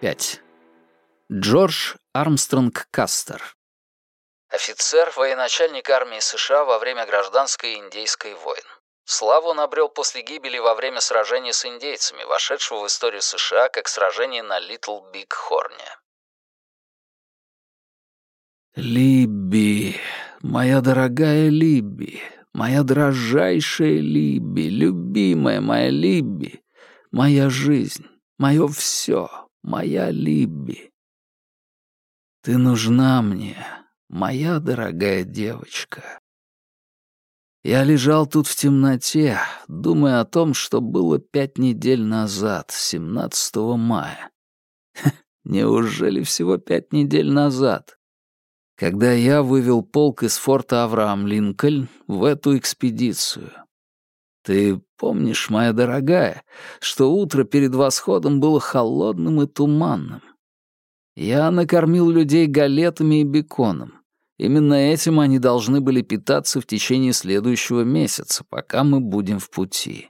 45. Джордж Армстронг Кастер. Офицер, военачальник армии США во время гражданской и индейской войн. Славу он обрел после гибели во время сражения с индейцами, вошедшего в историю США как сражение на Литл Биг Хорне. Либби, моя дорогая Либби, моя дражайшая Либби, любимая моя Либби, моя жизнь, мое все, моя Либби. Ты нужна мне, моя дорогая девочка. Я лежал тут в темноте, думая о том, что было пять недель назад, 17 мая. Неужели всего пять недель назад? Когда я вывел полк из форта Авраам Линкольн в эту экспедицию. Ты помнишь, моя дорогая, что утро перед восходом было холодным и туманным? Я накормил людей галетами и беконом. Именно этим они должны были питаться в течение следующего месяца, пока мы будем в пути.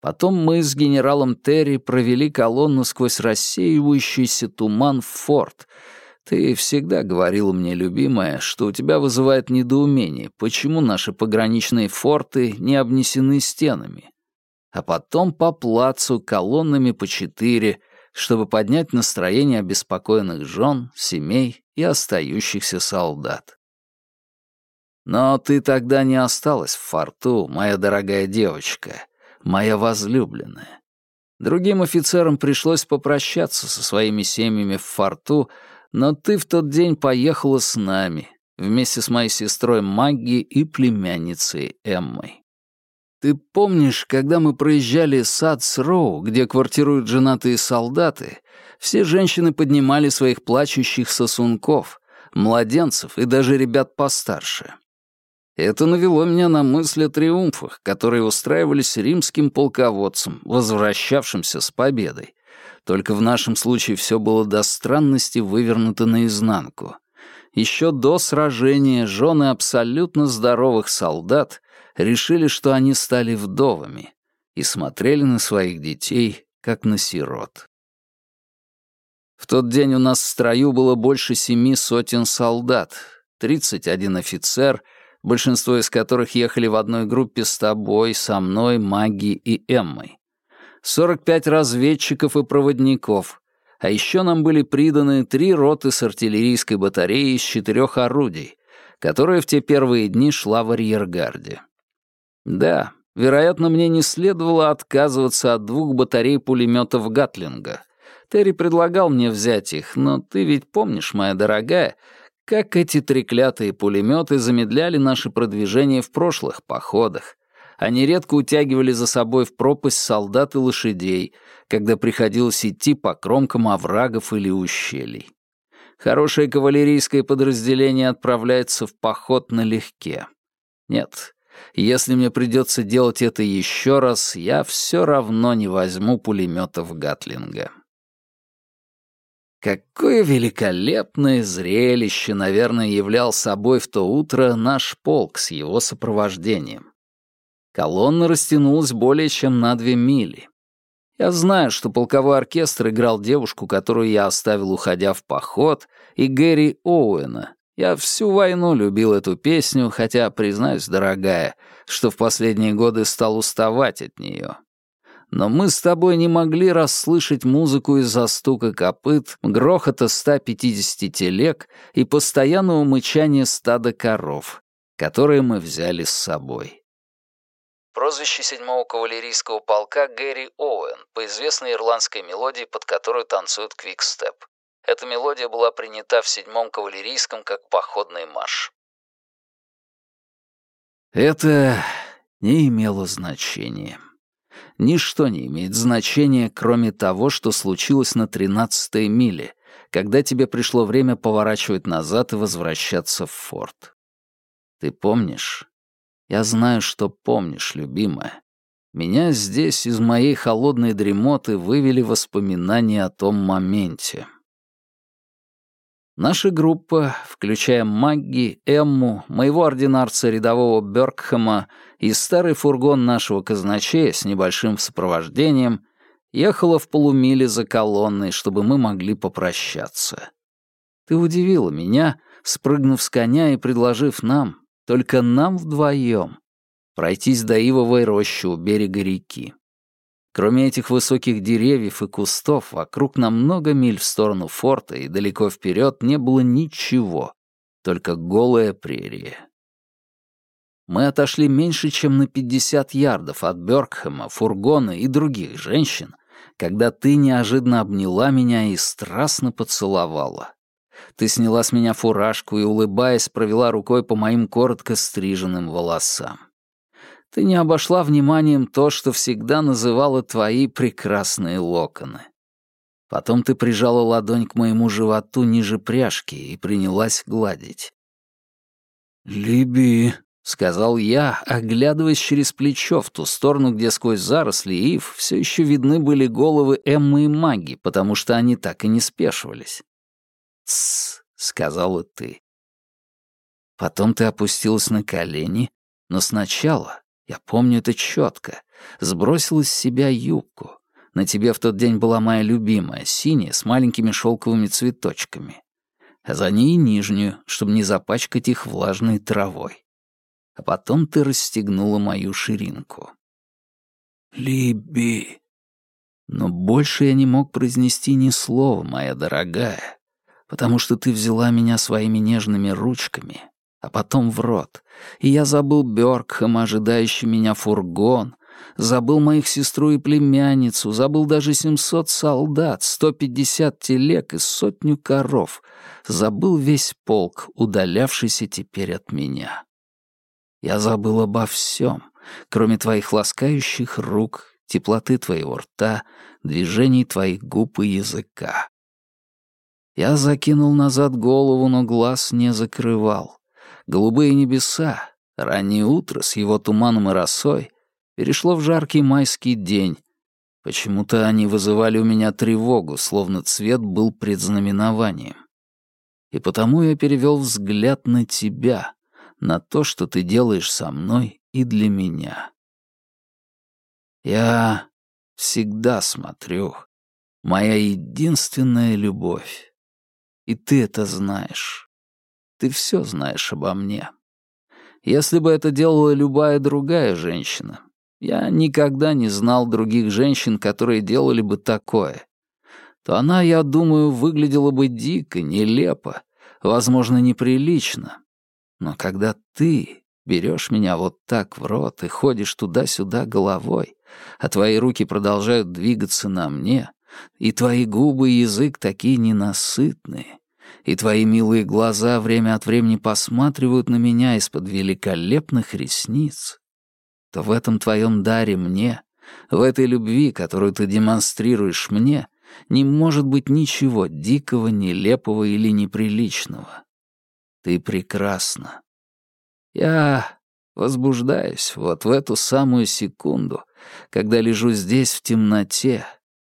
Потом мы с генералом Терри провели колонну сквозь рассеивающийся туман в форт. Ты всегда говорила мне, любимая, что у тебя вызывает недоумение, почему наши пограничные форты не обнесены стенами. А потом по плацу колоннами по четыре, чтобы поднять настроение обеспокоенных жен, семей и остающихся солдат. Но ты тогда не осталась в форту, моя дорогая девочка, моя возлюбленная. Другим офицерам пришлось попрощаться со своими семьями в форту, но ты в тот день поехала с нами, вместе с моей сестрой Магги и племянницей Эммой. Ты помнишь, когда мы проезжали Садс-Роу, где квартируют женатые солдаты, все женщины поднимали своих плачущих сосунков, младенцев и даже ребят постарше. Это навело меня на мысль о триумфах, которые устраивались римским полководцем, возвращавшимся с победой. Только в нашем случае все было до странности вывернуто наизнанку. Еще до сражения жены абсолютно здоровых солдат решили, что они стали вдовами, и смотрели на своих детей, как на сирот. В тот день у нас в строю было больше семи сотен солдат, 31 офицер, большинство из которых ехали в одной группе с тобой, со мной, Маги и Эммой. 45 разведчиков и проводников, а еще нам были приданы три роты с артиллерийской батареей из четырех орудий, которая в те первые дни шла в арьергарде. Да, вероятно, мне не следовало отказываться от двух батарей пулеметов Гатлинга. Терри предлагал мне взять их, но ты ведь помнишь, моя дорогая, как эти треклятые пулеметы замедляли наше продвижение в прошлых походах. Они редко утягивали за собой в пропасть солдат и лошадей, когда приходилось идти по кромкам оврагов или ущелий. Хорошее кавалерийское подразделение отправляется в поход налегке. Нет, если мне придется делать это еще раз, я все равно не возьму пулеметов Гатлинга. Какое великолепное зрелище, наверное, являл собой в то утро наш полк с его сопровождением. Колонна растянулась более чем на две мили. Я знаю, что полковой оркестр играл девушку, которую я оставил, уходя в поход, и Гэри Оуэна, я всю войну любил эту песню, хотя, признаюсь, дорогая, что в последние годы стал уставать от нее. Но мы с тобой не могли расслышать музыку из-за стука копыт, грохота 150 телег и постоянного мычания стада коров, которые мы взяли с собой. Прозвище седьмого кавалерийского полка Гэри Оуэн по известной ирландской мелодии, под которую танцуют квикстеп. Эта мелодия была принята в седьмом кавалерийском как походный марш. Это не имело значения. Ничто не имеет значения, кроме того, что случилось на тринадцатой миле, когда тебе пришло время поворачивать назад и возвращаться в форт. Ты помнишь? Я знаю, что помнишь, любимая. Меня здесь из моей холодной дремоты вывели воспоминания о том моменте. Наша группа, включая Магги, Эмму, моего ординарца рядового Бёркхэма и старый фургон нашего казначея с небольшим сопровождением, ехала в полумиле за колонной, чтобы мы могли попрощаться. Ты удивила меня, спрыгнув с коня и предложив нам, только нам вдвоем, пройтись до ивовой рощи у берега реки. Кроме этих высоких деревьев и кустов, вокруг на много миль в сторону форта и далеко вперед не было ничего, только голая прерия. Мы отошли меньше, чем на 50 ярдов от Бёркхэма, фургона и других женщин, когда ты неожиданно обняла меня и страстно поцеловала. Ты сняла с меня фуражку и, улыбаясь, провела рукой по моим коротко стриженным волосам ты не обошла вниманием то, что всегда называла твои прекрасные локоны. Потом ты прижала ладонь к моему животу ниже пряжки и принялась гладить. «Либи», — сказал я, оглядываясь через плечо в ту сторону, где сквозь заросли ив все еще видны были головы Эммы и Маги, потому что они так и не спешивались. «Тссс», — сказала ты. Потом ты опустилась на колени, но сначала я помню это четко. Сбросила с себя юбку. На тебе в тот день была моя любимая, синяя, с маленькими шелковыми цветочками. А за ней нижнюю, чтобы не запачкать их влажной травой. А потом ты расстегнула мою ширинку. «Либи!» Но больше я не мог произнести ни слова, моя дорогая, потому что ты взяла меня своими нежными ручками а потом в рот. И я забыл Бёркхэм, ожидающий меня фургон, забыл моих сестру и племянницу, забыл даже 700 солдат, 150 телег и сотню коров, забыл весь полк, удалявшийся теперь от меня. Я забыл обо всем, кроме твоих ласкающих рук, теплоты твоего рта, движений твоих губ и языка. Я закинул назад голову, но глаз не закрывал. Голубые небеса, раннее утро с его туманом и росой перешло в жаркий майский день. Почему-то они вызывали у меня тревогу, словно цвет был предзнаменованием. И потому я перевел взгляд на тебя, на то, что ты делаешь со мной и для меня. Я всегда смотрю, моя единственная любовь. И ты это знаешь. Ты все знаешь обо мне. Если бы это делала любая другая женщина, я никогда не знал других женщин, которые делали бы такое, то она, я думаю, выглядела бы дико, нелепо, возможно, неприлично. Но когда ты берешь меня вот так в рот и ходишь туда-сюда головой, а твои руки продолжают двигаться на мне, и твои губы и язык такие ненасытные, и твои милые глаза время от времени посматривают на меня из-под великолепных ресниц, то в этом твоем даре мне, в этой любви, которую ты демонстрируешь мне, не может быть ничего дикого, нелепого или неприличного. Ты прекрасна. Я возбуждаюсь вот в эту самую секунду, когда лежу здесь в темноте,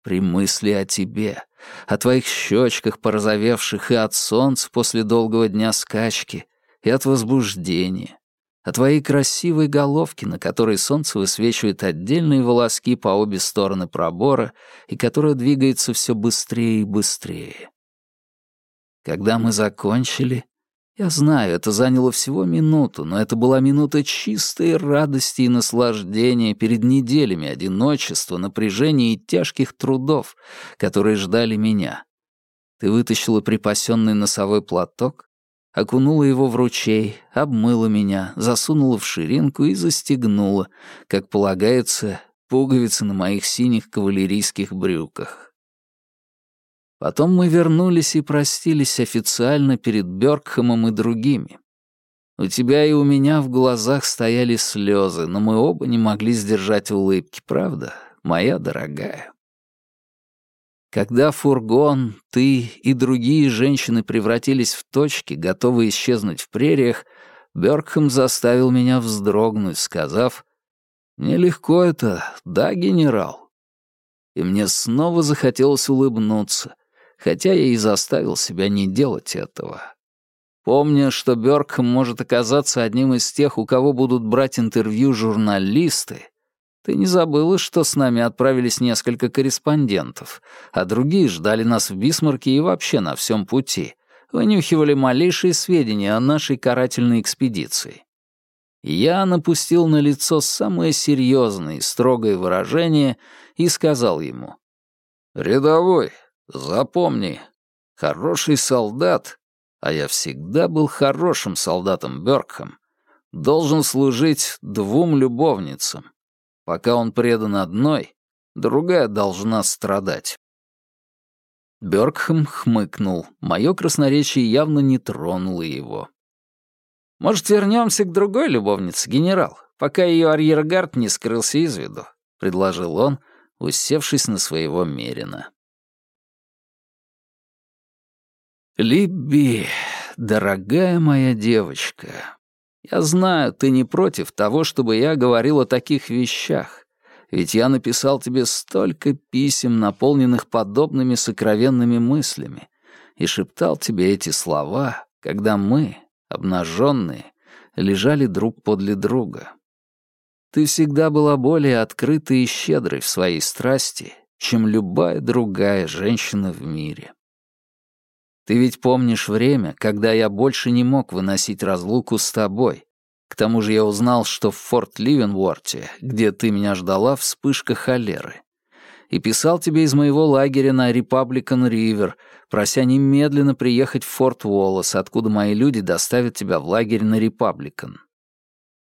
при мысли о тебе, о твоих щечках порозовевших и от солнца после долгого дня скачки, и от возбуждения, о твоей красивой головке, на которой солнце высвечивает отдельные волоски по обе стороны пробора и которая двигается все быстрее и быстрее. Когда мы закончили, я знаю, это заняло всего минуту, но это была минута чистой радости и наслаждения перед неделями одиночества, напряжения и тяжких трудов, которые ждали меня. Ты вытащила припасенный носовой платок, окунула его в ручей, обмыла меня, засунула в ширинку и застегнула, как полагается, пуговицы на моих синих кавалерийских брюках. Потом мы вернулись и простились официально перед Бёркхэмом и другими. У тебя и у меня в глазах стояли слезы, но мы оба не могли сдержать улыбки, правда, моя дорогая? Когда фургон, ты и другие женщины превратились в точки, готовые исчезнуть в прериях, Бёркхэм заставил меня вздрогнуть, сказав, «Нелегко это, да, генерал?» И мне снова захотелось улыбнуться, хотя я и заставил себя не делать этого. Помня, что Бёркхэм может оказаться одним из тех, у кого будут брать интервью журналисты, Ты не забыла, что с нами отправились несколько корреспондентов, а другие ждали нас в Бисмарке и вообще на всем пути, вынюхивали малейшие сведения о нашей карательной экспедиции. Я напустил на лицо самое серьезное и строгое выражение и сказал ему, «Рядовой, запомни, хороший солдат, а я всегда был хорошим солдатом Бёркхэм, должен служить двум любовницам. Пока он предан одной, другая должна страдать. Бёркхэм хмыкнул. Мое красноречие явно не тронуло его. «Может, вернемся к другой любовнице, генерал, пока ее арьергард не скрылся из виду?» — предложил он, усевшись на своего мерина. «Либби, дорогая моя девочка, я знаю, ты не против того, чтобы я говорил о таких вещах, ведь я написал тебе столько писем, наполненных подобными сокровенными мыслями, и шептал тебе эти слова, когда мы, обнаженные, лежали друг подле друга. Ты всегда была более открытой и щедрой в своей страсти, чем любая другая женщина в мире. Ты ведь помнишь время, когда я больше не мог выносить разлуку с тобой. К тому же я узнал, что в Форт Ливенворте, где ты меня ждала, вспышка холеры. И писал тебе из моего лагеря на Репабликан Ривер, прося немедленно приехать в Форт Уоллес, откуда мои люди доставят тебя в лагерь на Репабликан.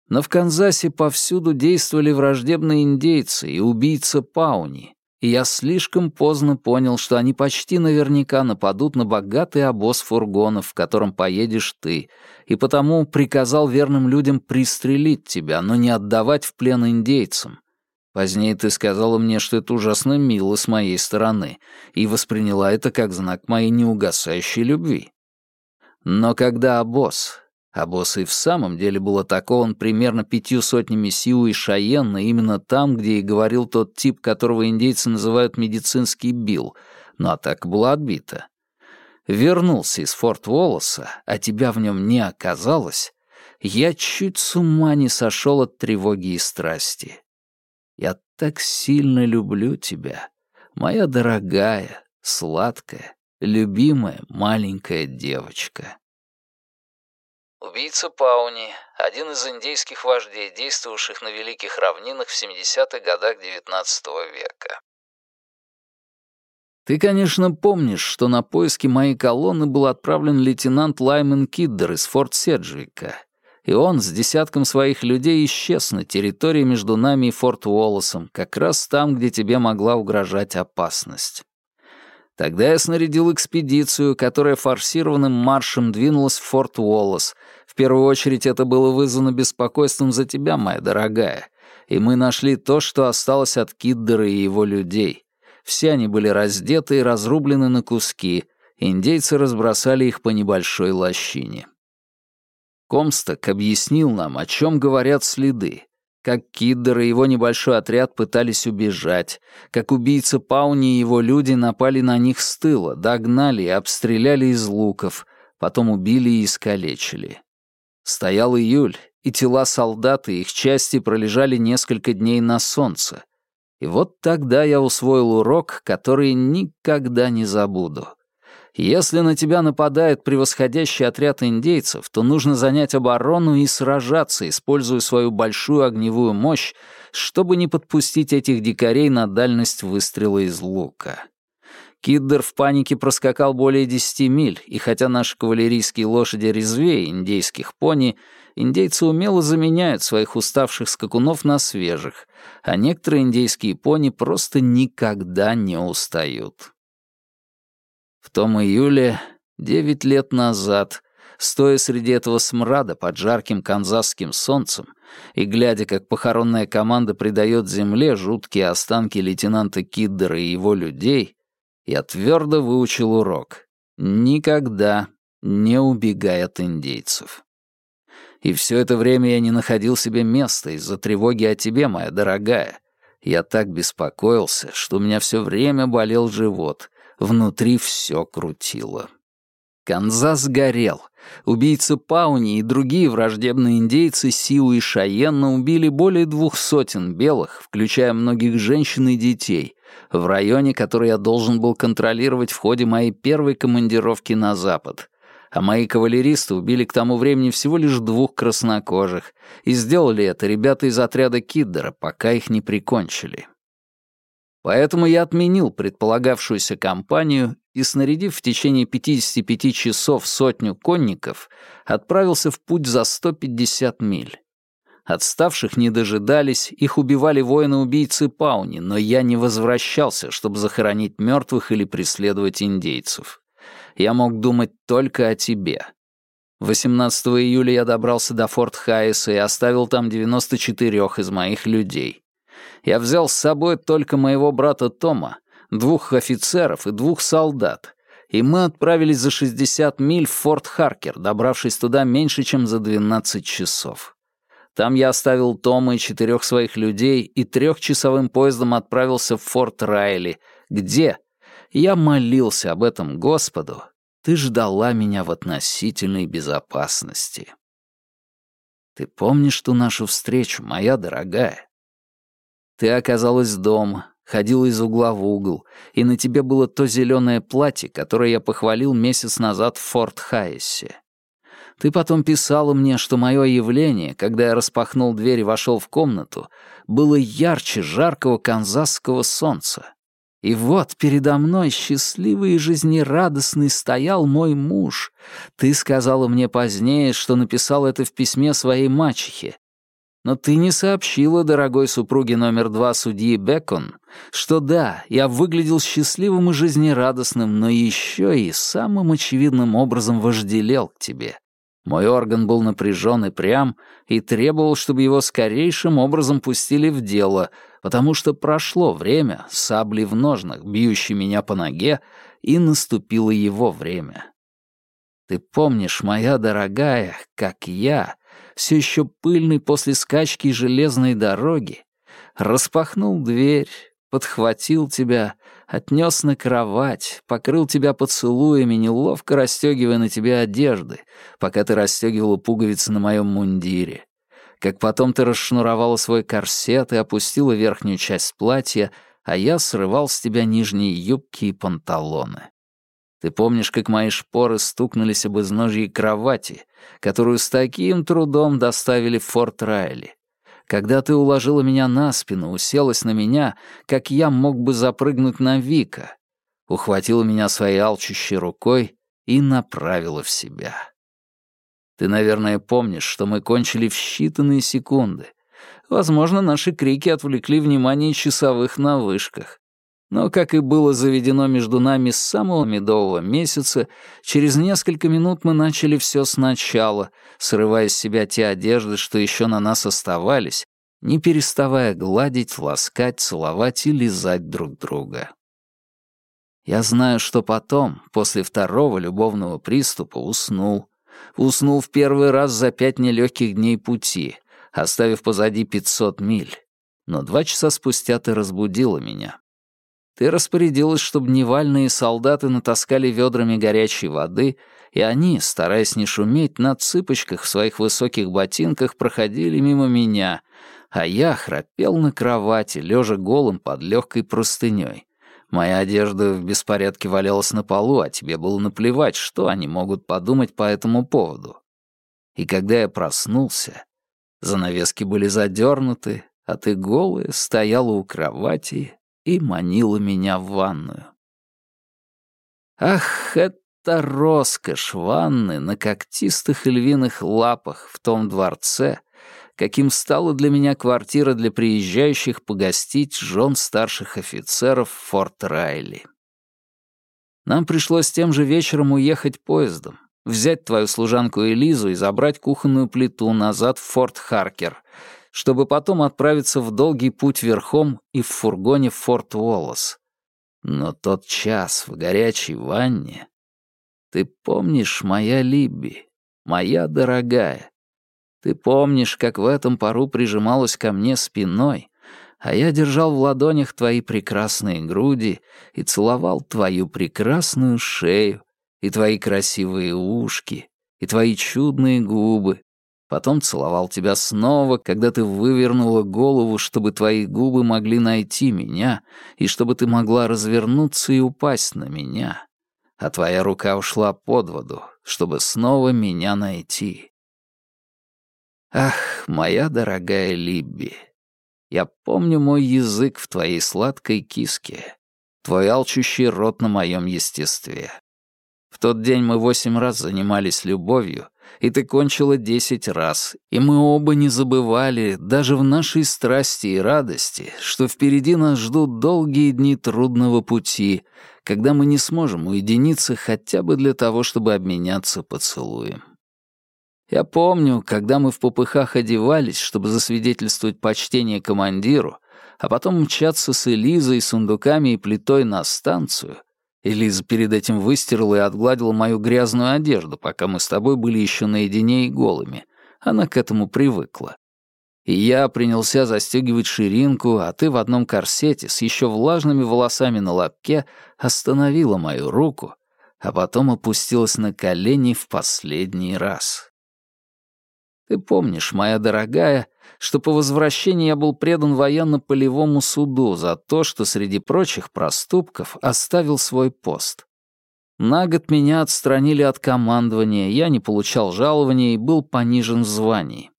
Но в Канзасе повсюду действовали враждебные индейцы и убийца Пауни, и я слишком поздно понял, что они почти наверняка нападут на богатый обоз фургонов, в котором поедешь ты, и потому приказал верным людям пристрелить тебя, но не отдавать в плен индейцам. Позднее ты сказала мне, что это ужасно мило с моей стороны, и восприняла это как знак моей неугасающей любви. Но когда обоз, а босс и в самом деле был атакован примерно пятью сотнями Сиу и Шаенна именно там, где и говорил тот тип, которого индейцы называют медицинский Билл, но атака была отбита. Вернулся из Форт Уоллеса, а тебя в нем не оказалось, я чуть с ума не сошел от тревоги и страсти. Я так сильно люблю тебя, моя дорогая, сладкая, любимая маленькая девочка. Убийца Пауни, один из индейских вождей, действовавших на Великих Равнинах в 70-х годах XIX века. Ты, конечно, помнишь, что на поиски моей колонны был отправлен лейтенант Лаймен Киддер из Форт Седжвика, и он с десятком своих людей исчез на территории между нами и Форт Уоллесом, как раз там, где тебе могла угрожать опасность. Тогда я снарядил экспедицию, которая форсированным маршем двинулась в Форт Уоллес. В первую очередь это было вызвано беспокойством за тебя, моя дорогая. И мы нашли то, что осталось от Киддера и его людей. Все они были раздеты и разрублены на куски. Индейцы разбросали их по небольшой лощине. Комсток объяснил нам, о чем говорят следы, как Киддер и его небольшой отряд пытались убежать, как убийца Пауни и его люди напали на них с тыла, догнали и обстреляли из луков, потом убили и искалечили. Стоял июль, и тела солдат и их части пролежали несколько дней на солнце. И вот тогда я усвоил урок, который никогда не забуду — если на тебя нападает превосходящий отряд индейцев, то нужно занять оборону и сражаться, используя свою большую огневую мощь, чтобы не подпустить этих дикарей на дальность выстрела из лука. Киддер в панике проскакал более десяти миль, и хотя наши кавалерийские лошади резвее индейских пони, индейцы умело заменяют своих уставших скакунов на свежих, а некоторые индейские пони просто никогда не устают. В том июле, девять лет назад, стоя среди этого смрада под жарким канзасским солнцем и глядя, как похоронная команда придает земле жуткие останки лейтенанта Киддера и его людей, я твердо выучил урок. Никогда не убегай от индейцев. И все это время я не находил себе места из-за тревоги о тебе, моя дорогая. Я так беспокоился, что у меня все время болел живот, Внутри все крутило. Канзас горел. Убийцы Пауни и другие враждебные индейцы Сиу и Шаенна убили более двух сотен белых, включая многих женщин и детей, в районе, который я должен был контролировать в ходе моей первой командировки на запад. А мои кавалеристы убили к тому времени всего лишь двух краснокожих, и сделали это ребята из отряда Киддера, пока их не прикончили. Поэтому я отменил предполагавшуюся кампанию и, снарядив в течение 55 часов сотню конников, отправился в путь за 150 миль. Отставших не дожидались, их убивали воины-убийцы Пауни, но я не возвращался, чтобы захоронить мертвых или преследовать индейцев. Я мог думать только о тебе. 18 июля я добрался до Форт Хайеса и оставил там 94 из моих людей. Я взял с собой только моего брата Тома, двух офицеров и двух солдат, и мы отправились за 60 миль в Форт Харкер, добравшись туда меньше, чем за 12 часов. Там я оставил Тома и четырех своих людей и трехчасовым поездом отправился в Форт Райли, где я молился об этом Господу, ты ждала меня в относительной безопасности. Ты помнишь ту нашу встречу, моя дорогая? Ты оказалась дома, ходила из угла в угол, и на тебе было то зеленое платье, которое я похвалил месяц назад в Форт Хайесе. Ты потом писала мне, что мое явление, когда я распахнул дверь и вошел в комнату, было ярче жаркого канзасского солнца. И вот передо мной счастливый и жизнерадостный стоял мой муж. Ты сказала мне позднее, что написал это в письме своей мачехе, но ты не сообщила дорогой супруге номер два судьи Бекон, что да, я выглядел счастливым и жизнерадостным, но еще и самым очевидным образом вожделел к тебе. Мой орган был напряжен и прям, и требовал, чтобы его скорейшим образом пустили в дело, потому что прошло время, сабли в ножнах, бьющие меня по ноге, и наступило его время. Ты помнишь, моя дорогая, как я, все еще пыльный после скачки железной дороги, распахнул дверь, подхватил тебя, отнес на кровать, покрыл тебя поцелуями, неловко расстегивая на тебе одежды, пока ты расстегивала пуговицы на моем мундире. Как потом ты расшнуровала свой корсет и опустила верхнюю часть платья, а я срывал с тебя нижние юбки и панталоны. Ты помнишь, как мои шпоры стукнулись об изножье кровати, которую с таким трудом доставили в Форт Райли? Когда ты уложила меня на спину, уселась на меня, как я мог бы запрыгнуть на Вика, ухватила меня своей алчущей рукой и направила в себя. Ты, наверное, помнишь, что мы кончили в считанные секунды. Возможно, наши крики отвлекли внимание часовых на вышках. Но, как и было заведено между нами с самого медового месяца, через несколько минут мы начали все сначала, срывая с себя те одежды, что еще на нас оставались, не переставая гладить, ласкать, целовать и лизать друг друга. Я знаю, что потом, после второго любовного приступа, уснул. Уснул в первый раз за пять нелегких дней пути, оставив позади пятьсот миль. Но два часа спустя ты разбудила меня. Ты распорядилась, чтобы невальные солдаты натаскали ведрами горячей воды, и они, стараясь не шуметь, на цыпочках в своих высоких ботинках проходили мимо меня, а я храпел на кровати, лежа голым под легкой простыней. Моя одежда в беспорядке валялась на полу, а тебе было наплевать, что они могут подумать по этому поводу. И когда я проснулся, занавески были задернуты, а ты голая стояла у кровати и манила меня в ванную. Ах, это роскошь ванны на когтистых львиных лапах в том дворце, каким стала для меня квартира для приезжающих погостить жен старших офицеров Форт Райли. Нам пришлось тем же вечером уехать поездом, взять твою служанку Элизу и забрать кухонную плиту назад в Форт Харкер, чтобы потом отправиться в долгий путь верхом и в фургоне в Форт Уоллес. Но тот час в горячей ванне... Ты помнишь, моя Либби, моя дорогая? Ты помнишь, как в этом пару прижималась ко мне спиной, а я держал в ладонях твои прекрасные груди и целовал твою прекрасную шею и твои красивые ушки, и твои чудные губы. Потом целовал тебя снова, когда ты вывернула голову, чтобы твои губы могли найти меня, и чтобы ты могла развернуться и упасть на меня. А твоя рука ушла под воду, чтобы снова меня найти. Ах, моя дорогая Либби, я помню мой язык в твоей сладкой киске, твой алчущий рот на моем естестве. В тот день мы восемь раз занимались любовью, и ты кончила десять раз, и мы оба не забывали, даже в нашей страсти и радости, что впереди нас ждут долгие дни трудного пути, когда мы не сможем уединиться хотя бы для того, чтобы обменяться поцелуем. Я помню, когда мы в попыхах одевались, чтобы засвидетельствовать почтение командиру, а потом мчаться с Элизой, сундуками и плитой на станцию — Элиза перед этим выстирала и отгладила мою грязную одежду, пока мы с тобой были еще наедине и голыми. Она к этому привыкла. И я принялся застегивать ширинку, а ты в одном корсете с еще влажными волосами на лобке остановила мою руку, а потом опустилась на колени в последний раз. Ты помнишь, моя дорогая, что по возвращении я был предан военно-полевому суду за то, что среди прочих проступков оставил свой пост. На год меня отстранили от командования, я не получал жалования и был понижен в звании.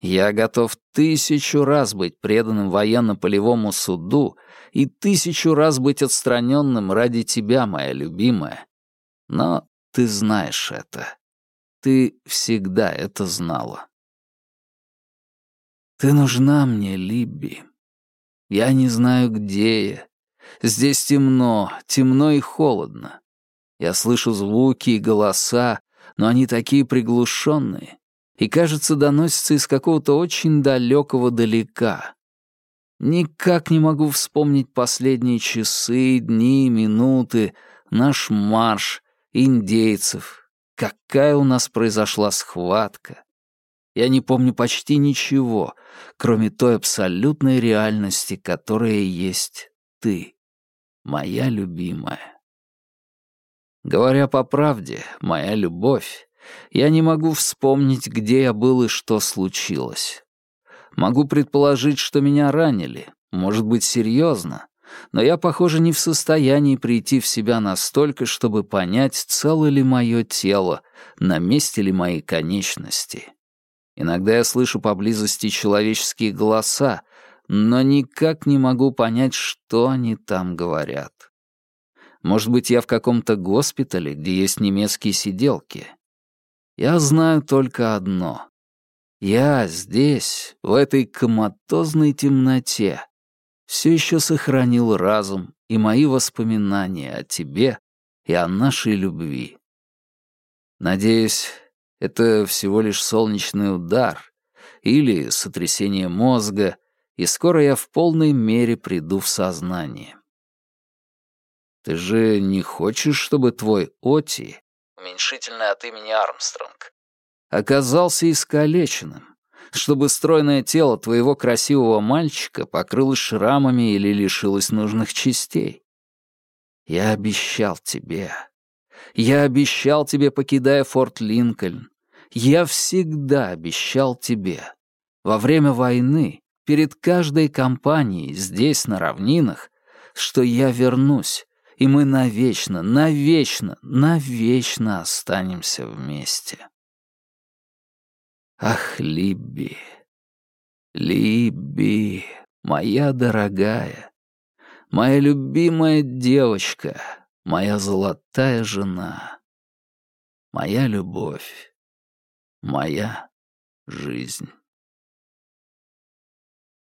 Я готов тысячу раз быть преданным военно-полевому суду и тысячу раз быть отстраненным ради тебя, моя любимая. Но ты знаешь это. Ты всегда это знала. Ты нужна мне, Либби. Я не знаю, где я. Здесь темно, темно и холодно. Я слышу звуки и голоса, но они такие приглушенные и, кажется, доносятся из какого-то очень далекого далека. Никак не могу вспомнить последние часы, дни, минуты, наш марш, индейцев. Какая у нас произошла схватка. Я не помню почти ничего, кроме той абсолютной реальности, которая есть ты, моя любимая. Говоря по правде, моя любовь, я не могу вспомнить, где я был и что случилось. Могу предположить, что меня ранили, может быть, серьезно, но я, похоже, не в состоянии прийти в себя настолько, чтобы понять, цело ли мое тело, на месте ли мои конечности. Иногда я слышу поблизости человеческие голоса, но никак не могу понять, что они там говорят. Может быть, я в каком-то госпитале, где есть немецкие сиделки. Я знаю только одно. Я здесь, в этой коматозной темноте, все еще сохранил разум и мои воспоминания о тебе и о нашей любви. Надеюсь, это всего лишь солнечный удар или сотрясение мозга, и скоро я в полной мере приду в сознание. Ты же не хочешь, чтобы твой Оти, уменьшительное от имени Армстронг, оказался искалеченным, чтобы стройное тело твоего красивого мальчика покрылось шрамами или лишилось нужных частей? Я обещал тебе. Я обещал тебе, покидая Форт Линкольн, я всегда обещал тебе. Во время войны, перед каждой кампанией здесь, на равнинах, что я вернусь, и мы навечно, навечно, навечно останемся вместе. Ах, Либби, Либби, моя дорогая, моя любимая девочка, моя золотая жена, моя любовь моя жизнь.